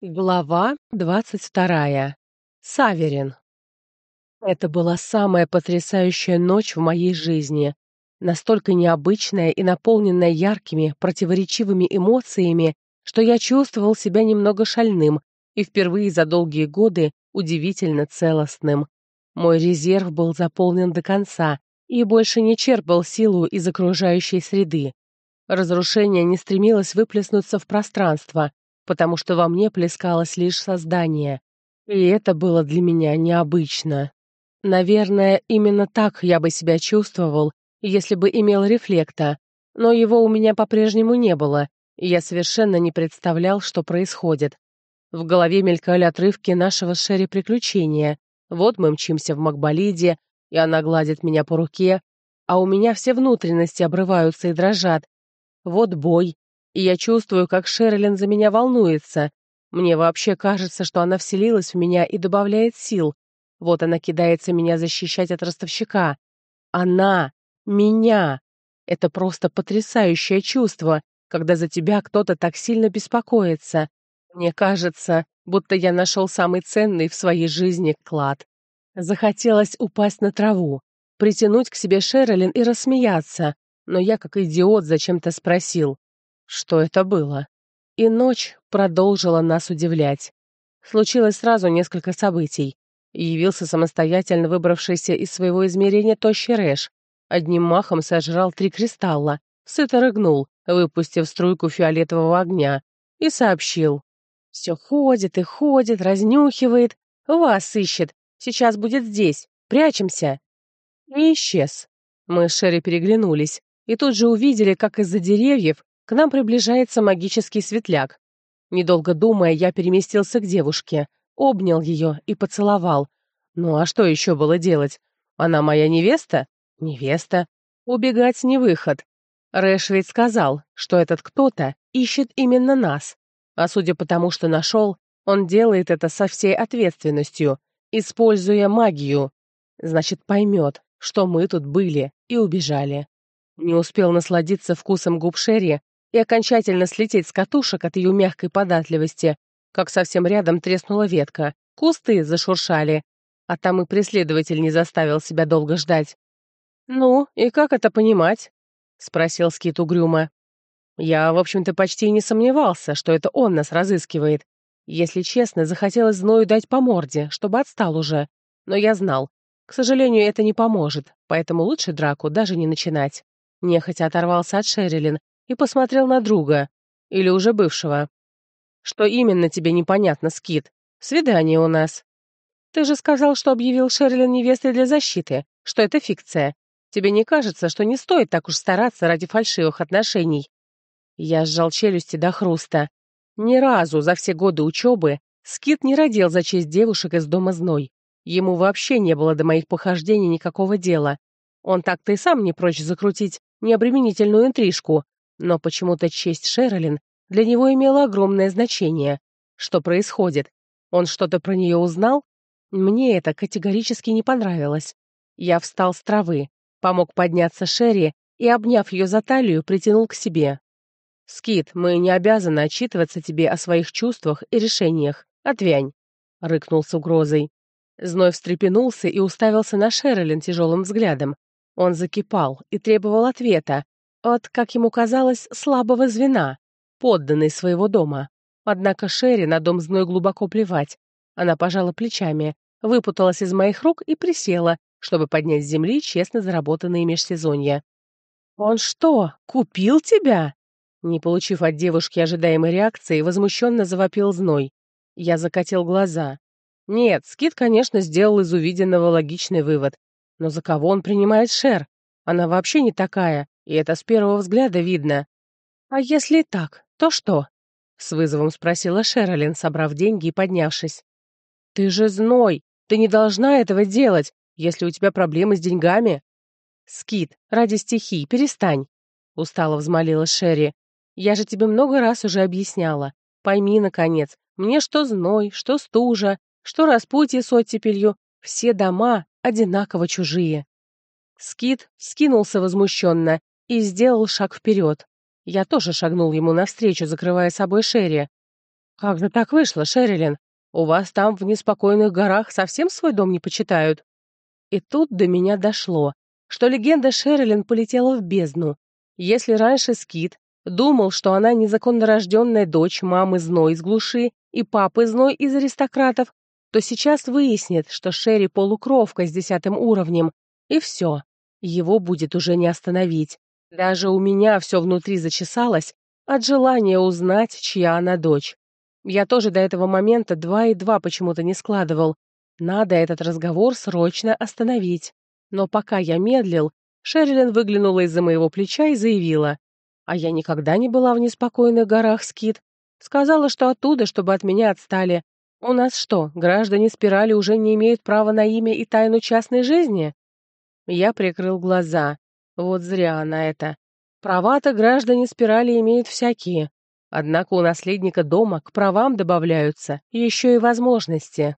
Глава двадцать вторая. Саверин. Это была самая потрясающая ночь в моей жизни. Настолько необычная и наполненная яркими, противоречивыми эмоциями, что я чувствовал себя немного шальным и впервые за долгие годы удивительно целостным. Мой резерв был заполнен до конца и больше не черпал силу из окружающей среды. Разрушение не стремилось выплеснуться в пространство — потому что во мне плескалось лишь создание, и это было для меня необычно. Наверное, именно так я бы себя чувствовал, если бы имел рефлекта, но его у меня по-прежнему не было, и я совершенно не представлял, что происходит. В голове мелькали отрывки нашего Шерри приключения. Вот мы мчимся в Макболиде, и она гладит меня по руке, а у меня все внутренности обрываются и дрожат. Вот бой, и я чувствую, как Шерлин за меня волнуется. Мне вообще кажется, что она вселилась в меня и добавляет сил. Вот она кидается меня защищать от ростовщика. Она! Меня! Это просто потрясающее чувство, когда за тебя кто-то так сильно беспокоится. Мне кажется, будто я нашел самый ценный в своей жизни клад. Захотелось упасть что это было. И ночь продолжила нас удивлять. Случилось сразу несколько событий. Явился самостоятельно выбравшийся из своего измерения тощий Рэш. Одним махом сожрал три кристалла, сыто рыгнул, выпустив струйку фиолетового огня, и сообщил. «Все ходит и ходит, разнюхивает, вас ищет, сейчас будет здесь, прячемся!» И исчез. Мы с Шерри переглянулись и тут же увидели, как из-за деревьев к нам приближается магический светляк. Недолго думая, я переместился к девушке, обнял ее и поцеловал. Ну а что еще было делать? Она моя невеста? Невеста. Убегать не выход. Рэш ведь сказал, что этот кто-то ищет именно нас. А судя по тому, что нашел, он делает это со всей ответственностью, используя магию. Значит, поймет, что мы тут были и убежали. Не успел насладиться вкусом губ Шерри, и окончательно слететь с катушек от ее мягкой податливости, как совсем рядом треснула ветка. Кусты зашуршали, а там и преследователь не заставил себя долго ждать. «Ну, и как это понимать?» — спросил Скит угрюмо. «Я, в общем-то, почти не сомневался, что это он нас разыскивает. Если честно, захотелось Зною дать по морде, чтобы отстал уже. Но я знал. К сожалению, это не поможет, поэтому лучше драку даже не начинать». Нехотя оторвался от Шерилин, и посмотрел на друга, или уже бывшего. «Что именно тебе непонятно, Скит? Свидание у нас». «Ты же сказал, что объявил Шерлин невестой для защиты, что это фикция. Тебе не кажется, что не стоит так уж стараться ради фальшивых отношений?» Я сжал челюсти до хруста. Ни разу за все годы учебы Скит не родил за честь девушек из дома зной. Ему вообще не было до моих похождений никакого дела. Он так-то и сам не прочь закрутить необременительную интрижку, но почему-то честь Шерлин для него имела огромное значение. Что происходит? Он что-то про нее узнал? Мне это категорически не понравилось. Я встал с травы, помог подняться Шерри и, обняв ее за талию, притянул к себе. «Скит, мы не обязаны отчитываться тебе о своих чувствах и решениях. Отвянь!» — рыкнул с угрозой. Зной встрепенулся и уставился на Шерлин тяжелым взглядом. Он закипал и требовал ответа, от, как ему казалось, слабого звена, подданный своего дома. Однако Шерри на дом зной глубоко плевать. Она пожала плечами, выпуталась из моих рук и присела, чтобы поднять с земли честно заработанные межсезонья. «Он что, купил тебя?» Не получив от девушки ожидаемой реакции, возмущенно завопил зной. Я закатил глаза. Нет, Скит, конечно, сделал из увиденного логичный вывод. Но за кого он принимает Шер? Она вообще не такая и это с первого взгляда видно. «А если так, то что?» — с вызовом спросила Шерлин, собрав деньги и поднявшись. «Ты же зной! Ты не должна этого делать, если у тебя проблемы с деньгами!» «Скит, ради стихий, перестань!» — устало взмолила Шерри. «Я же тебе много раз уже объясняла. Пойми, наконец, мне что зной, что стужа, что распутье с оттепелью, все дома одинаково чужие». Скит скинулся возмущенно и сделал шаг вперед. Я тоже шагнул ему навстречу, закрывая собой Шерри. «Как же так вышло, Шерилин? У вас там в неспокойных горах совсем свой дом не почитают?» И тут до меня дошло, что легенда Шерилин полетела в бездну. Если раньше Скит думал, что она незаконно рожденная дочь мамы Зной из глуши и папы Зной из аристократов, то сейчас выяснит, что Шерри полукровка с десятым уровнем, и все, его будет уже не остановить. Даже у меня все внутри зачесалось от желания узнать, чья она дочь. Я тоже до этого момента два и два почему-то не складывал. Надо этот разговор срочно остановить. Но пока я медлил, Шерлин выглянула из-за моего плеча и заявила. А я никогда не была в неспокойных горах, Скит. Сказала, что оттуда, чтобы от меня отстали. У нас что, граждане спирали уже не имеют права на имя и тайну частной жизни? Я прикрыл глаза. Вот зря она это. Права-то граждане спирали имеют всякие. Однако у наследника дома к правам добавляются еще и возможности.